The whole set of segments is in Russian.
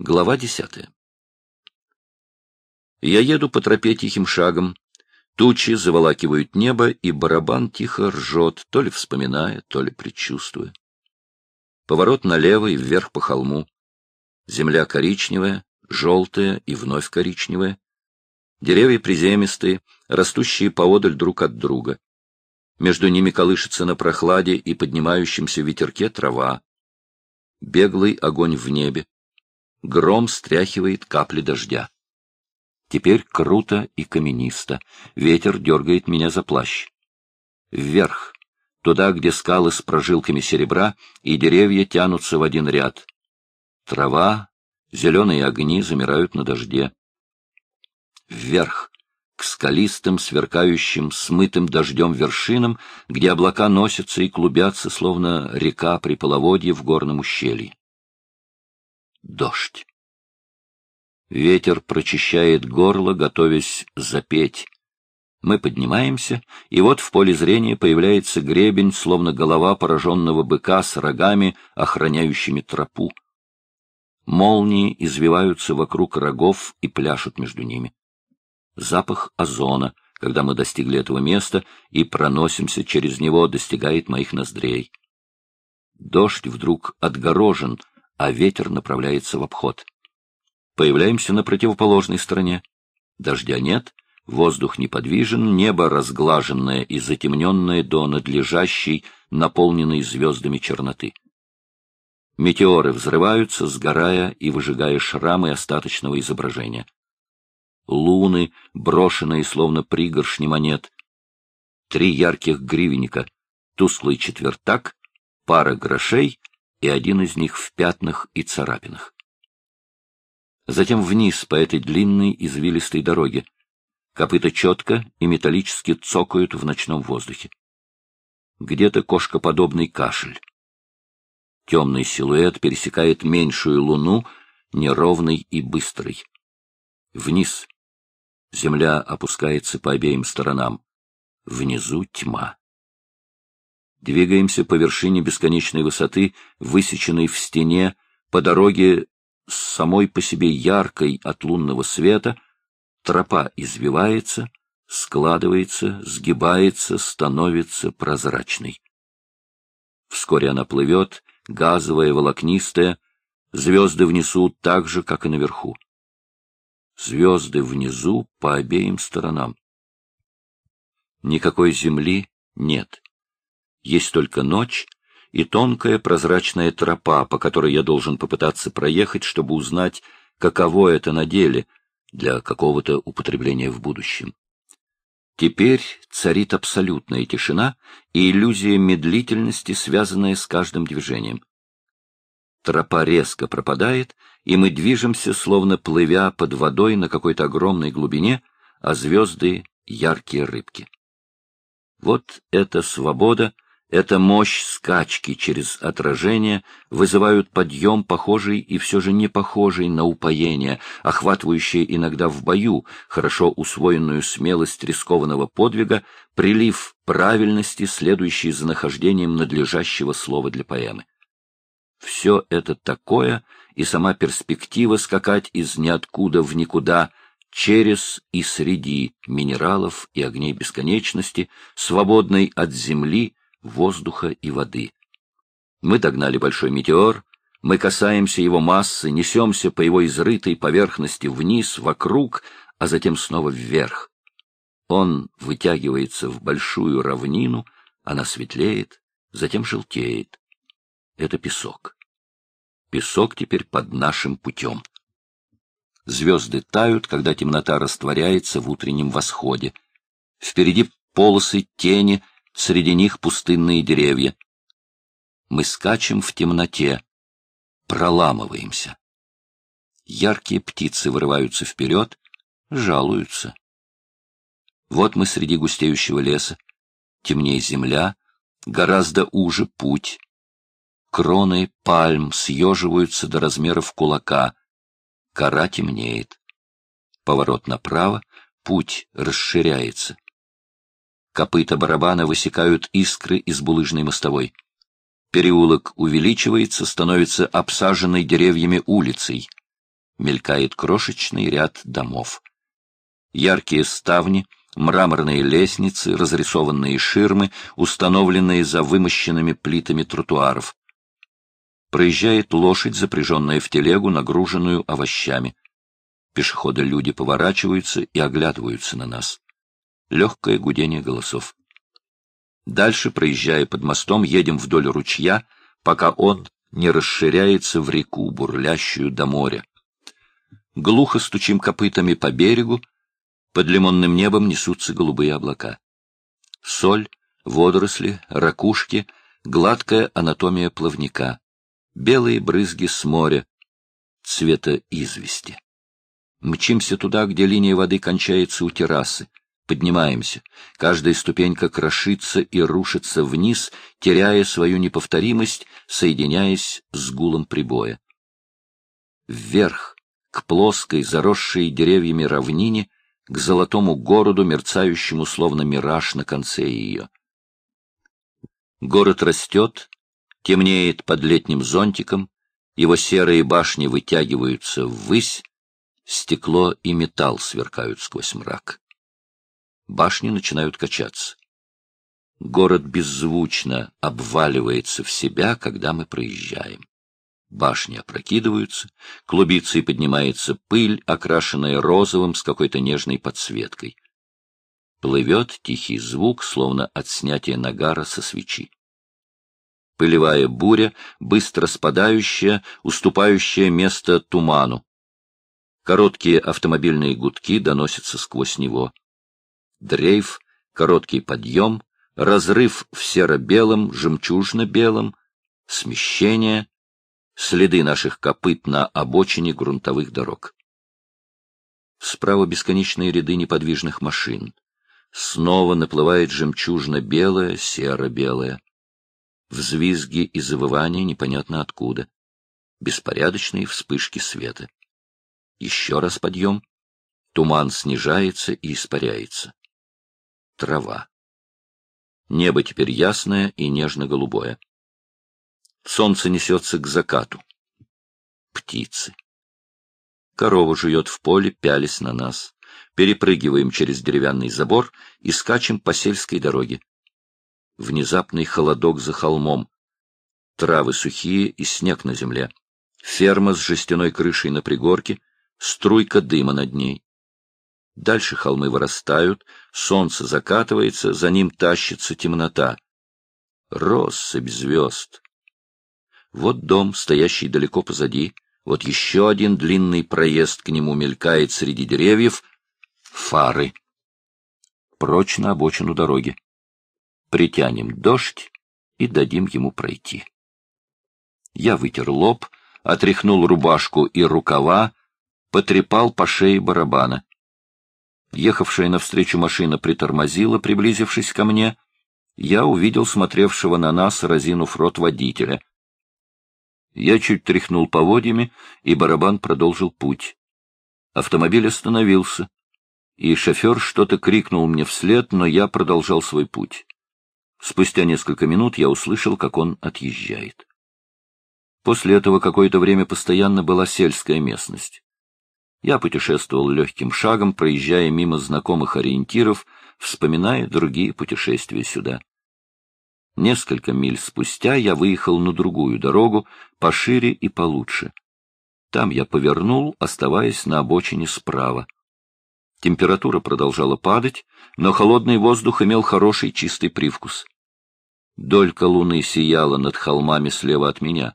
Глава десятая. Я еду по тропе тихим шагом. Тучи заволакивают небо, и барабан тихо ржет, то ли вспоминая, то ли предчувствуя. Поворот налево и вверх по холму. Земля коричневая, желтая и вновь коричневая. Деревья приземистые, растущие поодаль друг от друга. Между ними колышется на прохладе и поднимающемся ветерке трава. Беглый огонь в небе Гром стряхивает капли дождя. Теперь круто и каменисто. Ветер дергает меня за плащ. Вверх, туда, где скалы с прожилками серебра и деревья тянутся в один ряд. Трава, зеленые огни замирают на дожде. Вверх, к скалистым, сверкающим, смытым дождем вершинам, где облака носятся и клубятся, словно река при половодье в горном ущелье дождь. Ветер прочищает горло, готовясь запеть. Мы поднимаемся, и вот в поле зрения появляется гребень, словно голова пораженного быка с рогами, охраняющими тропу. Молнии извиваются вокруг рогов и пляшут между ними. Запах озона, когда мы достигли этого места и проносимся через него, достигает моих ноздрей. Дождь вдруг отгорожен — а ветер направляется в обход. Появляемся на противоположной стороне. Дождя нет, воздух неподвижен, небо разглаженное и затемненное до надлежащей, наполненной звездами черноты. Метеоры взрываются, сгорая и выжигая шрамы остаточного изображения. Луны, брошенные словно пригоршни монет. Три ярких гривенника, тусклый четвертак, пара грошей — и один из них в пятнах и царапинах. Затем вниз по этой длинной извилистой дороге. Копыта четко и металлически цокают в ночном воздухе. Где-то кошкоподобный кашель. Темный силуэт пересекает меньшую луну, неровный и быстрый. Вниз. Земля опускается по обеим сторонам. Внизу тьма. Двигаемся по вершине бесконечной высоты, высеченной в стене, по дороге с самой по себе яркой от лунного света, тропа извивается, складывается, сгибается, становится прозрачной. Вскоре она плывет, газовая, волокнистая, звезды внизу так же, как и наверху. Звезды внизу по обеим сторонам. Никакой земли нет. Есть только ночь и тонкая прозрачная тропа, по которой я должен попытаться проехать, чтобы узнать, каково это на деле для какого-то употребления в будущем. Теперь царит абсолютная тишина и иллюзия медлительности, связанная с каждым движением. Тропа резко пропадает, и мы движемся, словно плывя под водой на какой-то огромной глубине, а звезды — яркие рыбки. Вот эта свобода, эта мощь скачки через отражение вызывают подъем, похожий и все же не похожий на упоение, охватывающее иногда в бою хорошо усвоенную смелость рискованного подвига, прилив правильности, следующий за нахождением надлежащего слова для поэмы. Все это такое, и сама перспектива скакать из ниоткуда в никуда — через и среди минералов и огней бесконечности, свободной от земли, воздуха и воды. Мы догнали большой метеор, мы касаемся его массы, несемся по его изрытой поверхности вниз, вокруг, а затем снова вверх. Он вытягивается в большую равнину, она светлеет, затем желтеет. Это песок. Песок теперь под нашим путем. Звезды тают, когда темнота растворяется в утреннем восходе. Впереди полосы тени — среди них пустынные деревья. Мы скачем в темноте, проламываемся. Яркие птицы вырываются вперед, жалуются. Вот мы среди густеющего леса, темнее земля, гораздо уже путь. Кроны пальм съеживаются до размеров кулака, кора темнеет. Поворот направо, путь расширяется. Копыта барабана высекают искры из булыжной мостовой. Переулок увеличивается, становится обсаженной деревьями улицей. Мелькает крошечный ряд домов. Яркие ставни, мраморные лестницы, разрисованные ширмы, установленные за вымощенными плитами тротуаров. Проезжает лошадь, запряженная в телегу, нагруженную овощами. Пешеходы-люди поворачиваются и оглядываются на нас. Легкое гудение голосов. Дальше, проезжая под мостом, едем вдоль ручья, пока он не расширяется в реку, бурлящую до моря. Глухо стучим копытами по берегу, под лимонным небом несутся голубые облака. Соль, водоросли, ракушки, гладкая анатомия плавника белые брызги с моря, цвета извести. Мчимся туда, где линия воды кончается у террасы. Поднимаемся. Каждая ступенька крошится и рушится вниз, теряя свою неповторимость, соединяясь с гулом прибоя. Вверх, к плоской, заросшей деревьями равнине, к золотому городу, мерцающему словно мираж на конце ее. Город растет, темнеет под летним зонтиком, его серые башни вытягиваются ввысь, стекло и металл сверкают сквозь мрак. Башни начинают качаться. Город беззвучно обваливается в себя, когда мы проезжаем. Башни опрокидываются, клубится и поднимается пыль, окрашенная розовым с какой-то нежной подсветкой. Плывет тихий звук, словно от снятия нагара со свечи пылевая буря, быстро спадающая, уступающая место туману. Короткие автомобильные гудки доносятся сквозь него. Дрейф, короткий подъем, разрыв в серо-белом, жемчужно-белом, смещение, следы наших копыт на обочине грунтовых дорог. Справа бесконечные ряды неподвижных машин. Снова наплывает жемчужно-белое, серо-белое. Взвизги и завывания непонятно откуда. Беспорядочные вспышки света. Еще раз подъем. Туман снижается и испаряется. Трава. Небо теперь ясное и нежно-голубое. Солнце несется к закату. Птицы. Корова жует в поле, пялись на нас. Перепрыгиваем через деревянный забор и скачем по сельской дороге внезапный холодок за холмом, травы сухие и снег на земле, ферма с жестяной крышей на пригорке, струйка дыма над ней. Дальше холмы вырастают, солнце закатывается, за ним тащится темнота. Россыпь звезд. Вот дом, стоящий далеко позади, вот еще один длинный проезд к нему мелькает среди деревьев. Фары. Прочь на обочину дороги притянем дождь и дадим ему пройти. Я вытер лоб, отряхнул рубашку и рукава, потрепал по шее барабана. Ехавшая навстречу машина притормозила, приблизившись ко мне. Я увидел смотревшего на нас, разинув рот водителя. Я чуть тряхнул поводьями, и барабан продолжил путь. Автомобиль остановился, и шофер что-то крикнул мне вслед, но я продолжал свой путь. Спустя несколько минут я услышал, как он отъезжает. После этого какое-то время постоянно была сельская местность. Я путешествовал легким шагом, проезжая мимо знакомых ориентиров, вспоминая другие путешествия сюда. Несколько миль спустя я выехал на другую дорогу, пошире и получше. Там я повернул, оставаясь на обочине справа. Температура продолжала падать, но холодный воздух имел хороший чистый привкус. Долька луны сияла над холмами слева от меня.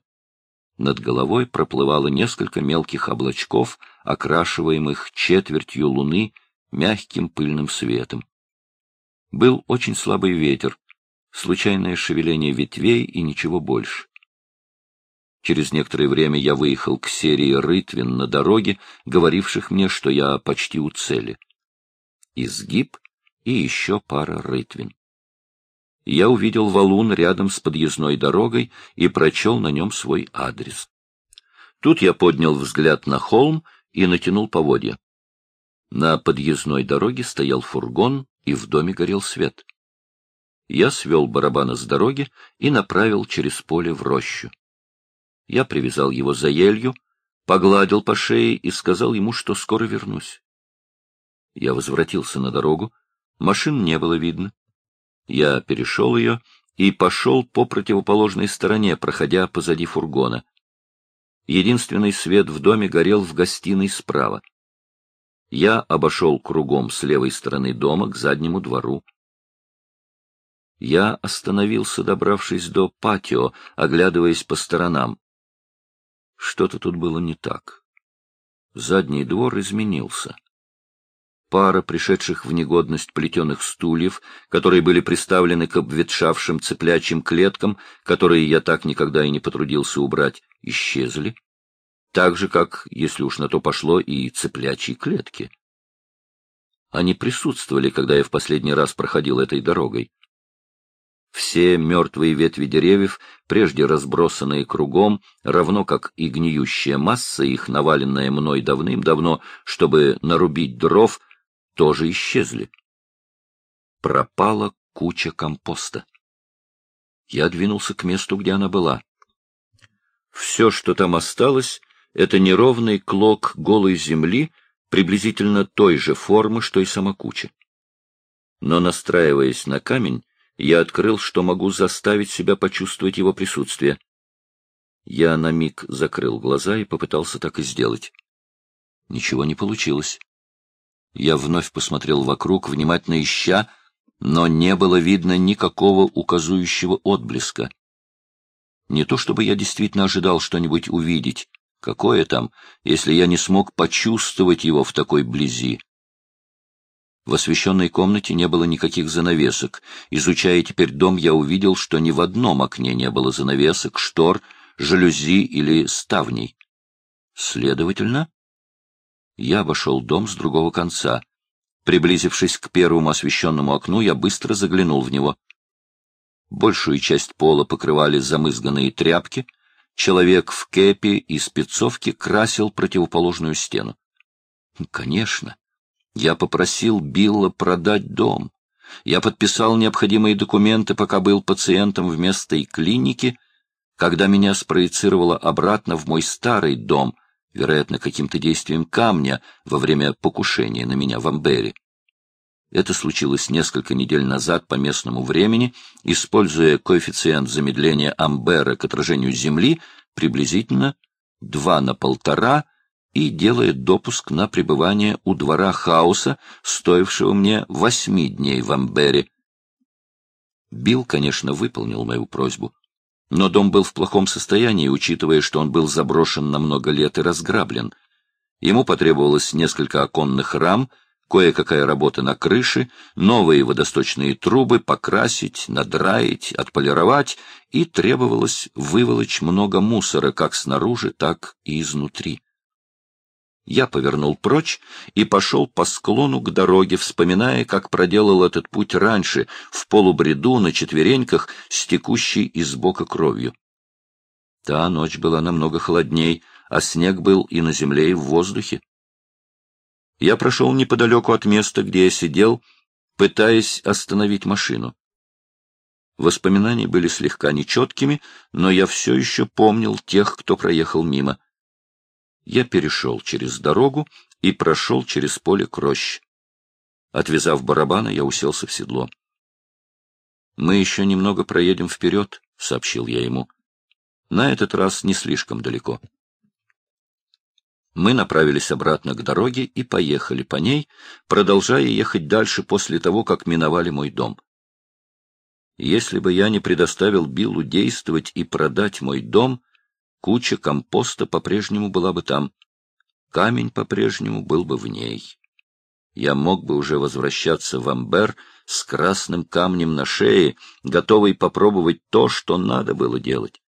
Над головой проплывало несколько мелких облачков, окрашиваемых четвертью луны мягким пыльным светом. Был очень слабый ветер, случайное шевеление ветвей и ничего больше. Через некоторое время я выехал к серии рытвин на дороге, говоривших мне, что я почти у цели. Изгиб и еще пара рытвин я увидел валун рядом с подъездной дорогой и прочел на нем свой адрес. Тут я поднял взгляд на холм и натянул поводья. На подъездной дороге стоял фургон, и в доме горел свет. Я свел барабана с дороги и направил через поле в рощу. Я привязал его за елью, погладил по шее и сказал ему, что скоро вернусь. Я возвратился на дорогу, машин не было видно. Я перешел ее и пошел по противоположной стороне, проходя позади фургона. Единственный свет в доме горел в гостиной справа. Я обошел кругом с левой стороны дома к заднему двору. Я остановился, добравшись до патио, оглядываясь по сторонам. Что-то тут было не так. Задний двор изменился. Пара пришедших в негодность плетеных стульев, которые были приставлены к обветшавшим цеплячьим клеткам, которые я так никогда и не потрудился убрать, исчезли. Так же, как, если уж на то пошло, и цеплячьи клетки. Они присутствовали, когда я в последний раз проходил этой дорогой. Все мертвые ветви деревьев, прежде разбросанные кругом, равно как и гниющая масса их, наваленная мной давным-давно, чтобы нарубить дров, тоже исчезли. Пропала куча компоста. Я двинулся к месту, где она была. Все, что там осталось, — это неровный клок голой земли, приблизительно той же формы, что и сама куча. Но, настраиваясь на камень, я открыл, что могу заставить себя почувствовать его присутствие. Я на миг закрыл глаза и попытался так и сделать. Ничего не получилось. Я вновь посмотрел вокруг, внимательно ища, но не было видно никакого указующего отблеска. Не то чтобы я действительно ожидал что-нибудь увидеть. Какое там, если я не смог почувствовать его в такой близи? В освещенной комнате не было никаких занавесок. Изучая теперь дом, я увидел, что ни в одном окне не было занавесок, штор, жалюзи или ставней. Следовательно, я обошел дом с другого конца. Приблизившись к первому освещенному окну, я быстро заглянул в него. Большую часть пола покрывали замызганные тряпки. Человек в кепе и спецовке красил противоположную стену. Конечно, я попросил Билла продать дом. Я подписал необходимые документы, пока был пациентом в местной клинике, когда меня спроецировало обратно в мой старый дом, вероятно, каким-то действием камня во время покушения на меня в Амбере. Это случилось несколько недель назад по местному времени, используя коэффициент замедления Амбера к отражению Земли приблизительно 2 на полтора и делает допуск на пребывание у двора хаоса, стоившего мне восьми дней в Амбере. Билл, конечно, выполнил мою просьбу, но дом был в плохом состоянии, учитывая, что он был заброшен на много лет и разграблен. Ему потребовалось несколько оконных рам, кое-какая работа на крыше, новые водосточные трубы покрасить, надраить, отполировать, и требовалось выволочь много мусора как снаружи, так и изнутри. Я повернул прочь и пошел по склону к дороге, вспоминая, как проделал этот путь раньше, в полубреду, на четвереньках, с текущей из бока кровью. Та ночь была намного холодней, а снег был и на земле, и в воздухе. Я прошел неподалеку от места, где я сидел, пытаясь остановить машину. Воспоминания были слегка нечеткими, но я все еще помнил тех, кто проехал мимо я перешел через дорогу и прошел через поле к роще. Отвязав барабана, я уселся в седло. «Мы еще немного проедем вперед», — сообщил я ему. «На этот раз не слишком далеко». Мы направились обратно к дороге и поехали по ней, продолжая ехать дальше после того, как миновали мой дом. Если бы я не предоставил Биллу действовать и продать мой дом, Куча компоста по-прежнему была бы там. Камень по-прежнему был бы в ней. Я мог бы уже возвращаться в Амбер с красным камнем на шее, готовый попробовать то, что надо было делать.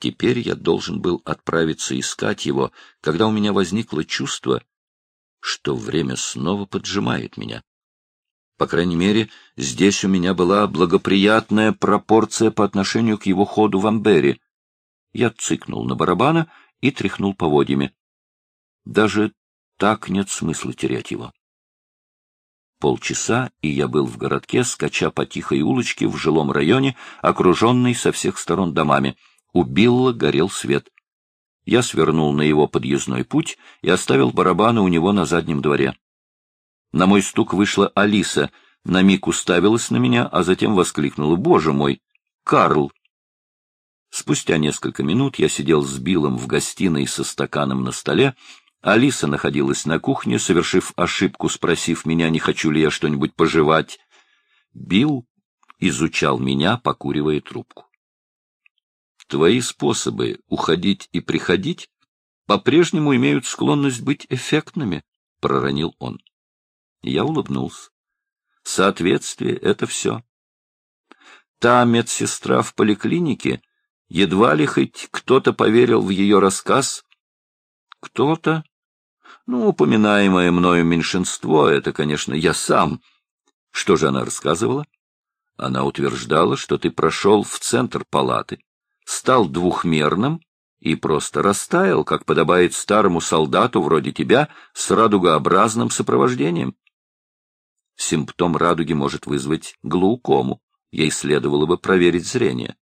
Теперь я должен был отправиться искать его, когда у меня возникло чувство, что время снова поджимает меня. По крайней мере, здесь у меня была благоприятная пропорция по отношению к его ходу в Амбере. Я цыкнул на барабана и тряхнул поводьями. Даже так нет смысла терять его. Полчаса, и я был в городке, скача по тихой улочке в жилом районе, окруженный со всех сторон домами. У Билла горел свет. Я свернул на его подъездной путь и оставил барабаны у него на заднем дворе. На мой стук вышла Алиса, на миг уставилась на меня, а затем воскликнула «Боже мой! Карл!» Спустя несколько минут я сидел с Биллом в гостиной со стаканом на столе. Алиса находилась на кухне, совершив ошибку, спросив меня, не хочу ли я что-нибудь пожевать. Билл изучал меня, покуривая трубку. Твои способы уходить и приходить по-прежнему имеют склонность быть эффектными, — проронил он. Я улыбнулся. Соответствие — это все. Та медсестра в поликлинике Едва ли хоть кто-то поверил в ее рассказ. Кто-то? Ну, упоминаемое мною меньшинство — это, конечно, я сам. Что же она рассказывала? Она утверждала, что ты прошел в центр палаты, стал двухмерным и просто растаял, как подобает старому солдату вроде тебя, с радугообразным сопровождением. Симптом радуги может вызвать глаукому. Ей следовало бы проверить зрение.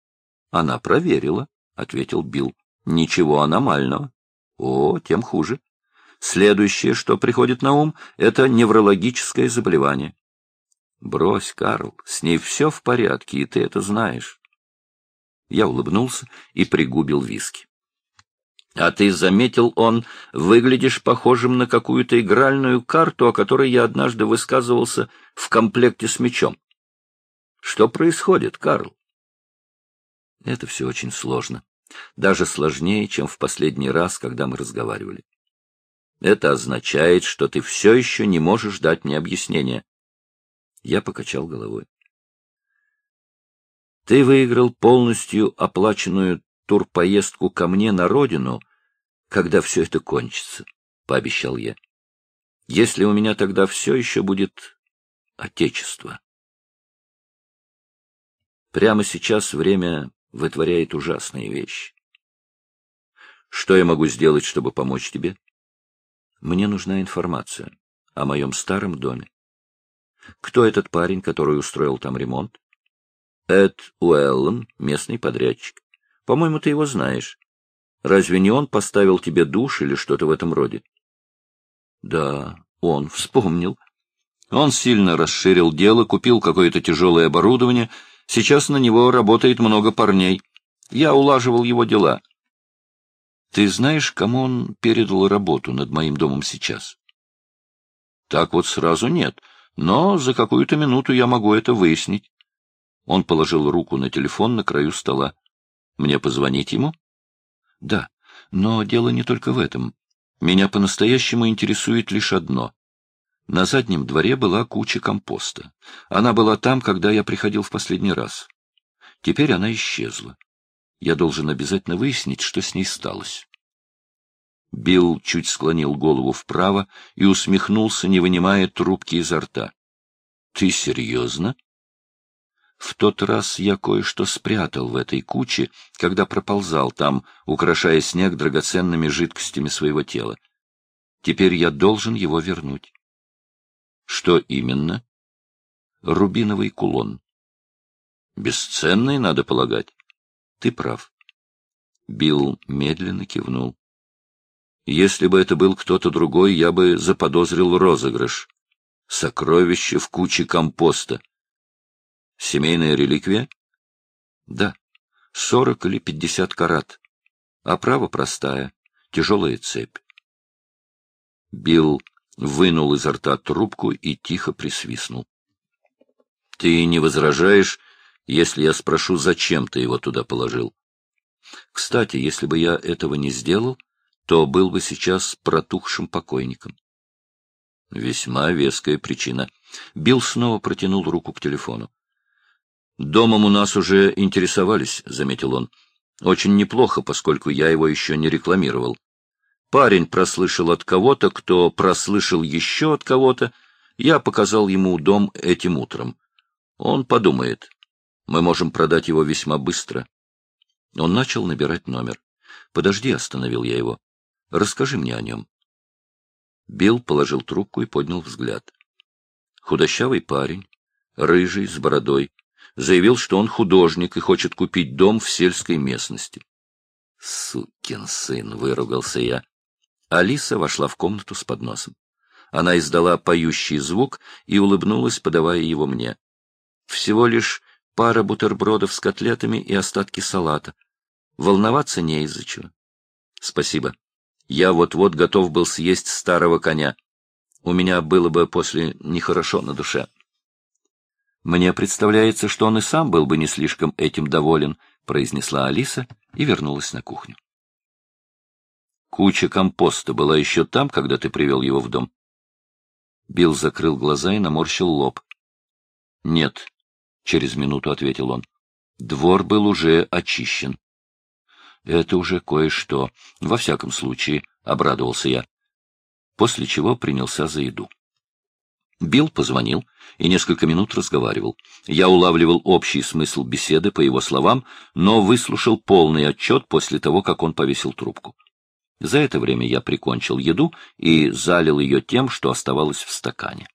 Она проверила, — ответил Билл. Ничего аномального. О, тем хуже. Следующее, что приходит на ум, — это неврологическое заболевание. Брось, Карл, с ней все в порядке, и ты это знаешь. Я улыбнулся и пригубил виски. А ты заметил, он, выглядишь похожим на какую-то игральную карту, о которой я однажды высказывался в комплекте с мечом. Что происходит, Карл? Это все очень сложно. Даже сложнее, чем в последний раз, когда мы разговаривали. Это означает, что ты все еще не можешь дать мне объяснение. Я покачал головой. Ты выиграл полностью оплаченную турпоездку ко мне на родину, когда все это кончится, — пообещал я. Если у меня тогда все еще будет отечество. Прямо сейчас время вытворяет ужасные вещи. Что я могу сделать, чтобы помочь тебе? Мне нужна информация о моем старом доме. Кто этот парень, который устроил там ремонт? Эд Уэллон, местный подрядчик. По-моему, ты его знаешь. Разве не он поставил тебе душ или что-то в этом роде? Да, он вспомнил. Он сильно расширил дело, купил какое-то тяжелое оборудование — Сейчас на него работает много парней. Я улаживал его дела. Ты знаешь, кому он передал работу над моим домом сейчас? Так вот сразу нет, но за какую-то минуту я могу это выяснить. Он положил руку на телефон на краю стола. Мне позвонить ему? Да, но дело не только в этом. Меня по-настоящему интересует лишь одно. На заднем дворе была куча компоста. Она была там, когда я приходил в последний раз. Теперь она исчезла. Я должен обязательно выяснить, что с ней сталось. Билл чуть склонил голову вправо и усмехнулся, не вынимая трубки изо рта. — Ты серьезно? В тот раз я кое-что спрятал в этой куче, когда проползал там, украшая снег драгоценными жидкостями своего тела. Теперь я должен его вернуть. Что именно? Рубиновый кулон. Бесценный, надо полагать. Ты прав. Билл медленно кивнул. Если бы это был кто-то другой, я бы заподозрил розыгрыш. Сокровище в куче компоста. Семейная реликвия? Да. Сорок или пятьдесят карат. Оправа простая, тяжелая цепь. Билл вынул изо рта трубку и тихо присвистнул. — Ты не возражаешь, если я спрошу, зачем ты его туда положил? Кстати, если бы я этого не сделал, то был бы сейчас протухшим покойником. Весьма веская причина. Билл снова протянул руку к телефону. «Домом у нас уже интересовались», — заметил он. «Очень неплохо, поскольку я его еще не рекламировал. Парень прослышал от кого-то, кто прослышал еще от кого-то. Я показал ему дом этим утром. Он подумает. Мы можем продать его весьма быстро. Он начал набирать номер. «Подожди», — остановил я его. «Расскажи мне о нем». Билл положил трубку и поднял взгляд. Худощавый парень, рыжий, с бородой, заявил, что он художник и хочет купить дом в сельской местности. Сукин сын, выругался я. Алиса вошла в комнату с подносом. Она издала поющий звук и улыбнулась, подавая его мне. Всего лишь пара бутербродов с котлетами и остатки салата. Волноваться не из-за чего. Спасибо. Я вот-вот готов был съесть старого коня. У меня было бы после нехорошо на душе. Мне представляется, что он и сам был бы не слишком этим доволен, произнесла Алиса и вернулась на кухню. Куча компоста была еще там, когда ты привел его в дом? Билл закрыл глаза и наморщил лоб. — Нет, — через минуту ответил он. Двор был уже очищен. — Это уже кое-что. Во всяком случае, — обрадовался я. После чего принялся за еду. Билл позвонил и несколько минут разговаривал. Я улавливал общий смысл беседы по его словам, но выслушал полный отчет после того, как он повесил трубку. За это время я прикончил еду и залил ее тем, что оставалось в стакане.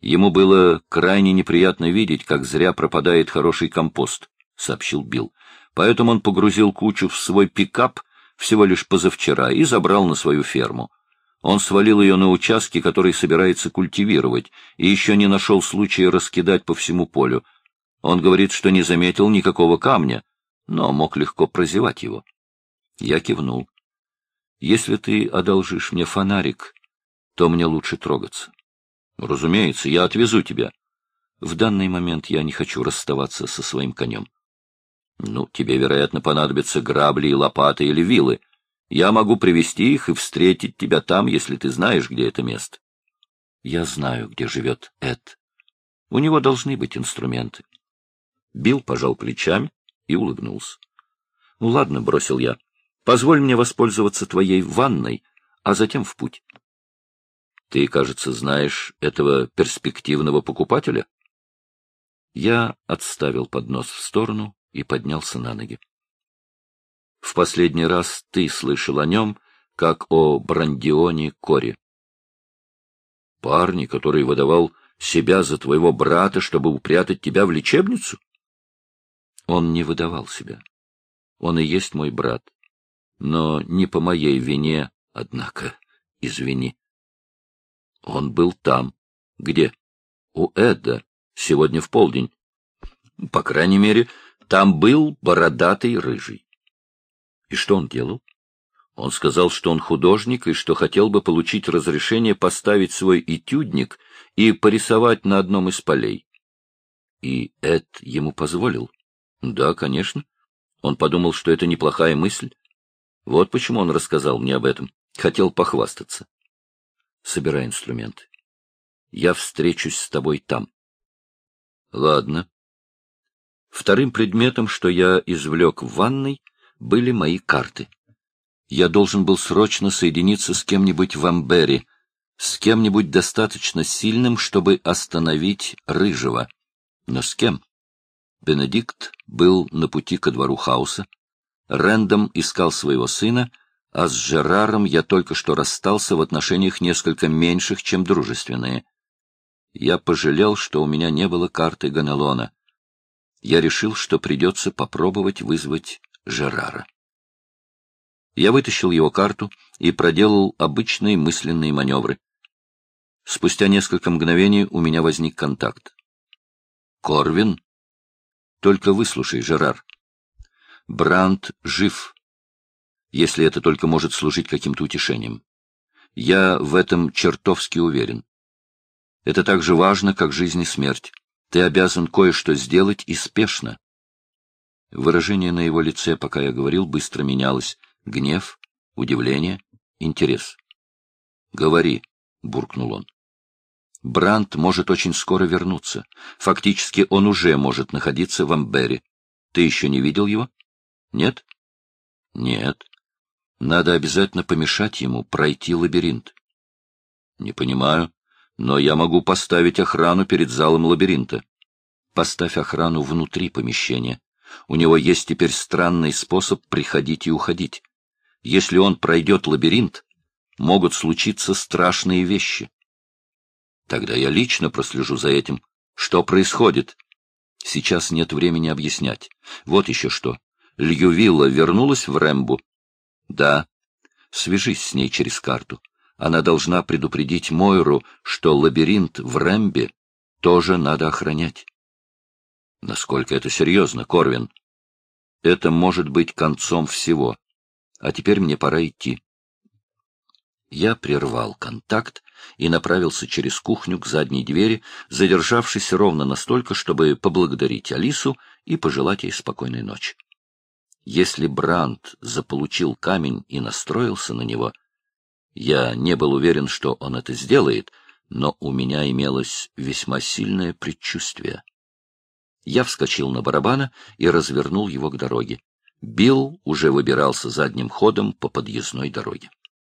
Ему было крайне неприятно видеть, как зря пропадает хороший компост, — сообщил Билл. Поэтому он погрузил кучу в свой пикап всего лишь позавчера и забрал на свою ферму. Он свалил ее на участке, который собирается культивировать, и еще не нашел случая раскидать по всему полю. Он говорит, что не заметил никакого камня, но мог легко прозевать его. Я кивнул. Если ты одолжишь мне фонарик, то мне лучше трогаться. Разумеется, я отвезу тебя. В данный момент я не хочу расставаться со своим конем. Ну, тебе, вероятно, понадобятся грабли и лопаты или вилы. Я могу привести их и встретить тебя там, если ты знаешь, где это место. Я знаю, где живет Эд. У него должны быть инструменты. Билл пожал плечами и улыбнулся. — Ну ладно, — бросил я. Позволь мне воспользоваться твоей ванной, а затем в путь. Ты, кажется, знаешь этого перспективного покупателя? Я отставил поднос в сторону и поднялся на ноги. В последний раз ты слышал о нем, как о Брандионе Кори. Парни, который выдавал себя за твоего брата, чтобы упрятать тебя в лечебницу? Он не выдавал себя. Он и есть мой брат но не по моей вине, однако, извини. Он был там. Где? У Эда. Сегодня в полдень. По крайней мере, там был бородатый рыжий. И что он делал? Он сказал, что он художник и что хотел бы получить разрешение поставить свой этюдник и порисовать на одном из полей. И Эд ему позволил? Да, конечно. Он подумал, что это неплохая мысль. Вот почему он рассказал мне об этом. Хотел похвастаться. Собирай инструменты. Я встречусь с тобой там. Ладно. Вторым предметом, что я извлек в ванной, были мои карты. Я должен был срочно соединиться с кем-нибудь в Амбере, с кем-нибудь достаточно сильным, чтобы остановить Рыжего. Но с кем? Бенедикт был на пути ко двору хаоса, Рэндом искал своего сына, а с Жераром я только что расстался в отношениях несколько меньших, чем дружественные. Я пожалел, что у меня не было карты Ганелона. Я решил, что придется попробовать вызвать Жерара. Я вытащил его карту и проделал обычные мысленные маневры. Спустя несколько мгновений у меня возник контакт. «Корвин?» «Только выслушай, Жерар. Бранд жив, если это только может служить каким-то утешением. Я в этом чертовски уверен. Это так же важно, как жизнь и смерть. Ты обязан кое-что сделать и спешно. Выражение на его лице, пока я говорил, быстро менялось. Гнев, удивление, интерес. — Говори, — буркнул он. Бранд может очень скоро вернуться. Фактически он уже может находиться в Амбере. Ты еще не видел его? Нет? Нет. Надо обязательно помешать ему пройти лабиринт. Не понимаю, но я могу поставить охрану перед залом лабиринта. Поставь охрану внутри помещения. У него есть теперь странный способ приходить и уходить. Если он пройдет лабиринт, могут случиться страшные вещи. Тогда я лично прослежу за этим. Что происходит? Сейчас нет времени объяснять. Вот еще что. Льювилла вернулась в Рэмбу? Да. Свяжись с ней через карту. Она должна предупредить Мойру, что лабиринт в Рэмбе тоже надо охранять. Насколько это серьезно, Корвин? Это может быть концом всего. А теперь мне пора идти. Я прервал контакт и направился через кухню к задней двери, задержавшись ровно настолько, чтобы поблагодарить Алису и пожелать ей спокойной ночи. Если Бранд заполучил камень и настроился на него, я не был уверен, что он это сделает, но у меня имелось весьма сильное предчувствие. Я вскочил на барабана и развернул его к дороге. Билл уже выбирался задним ходом по подъездной дороге.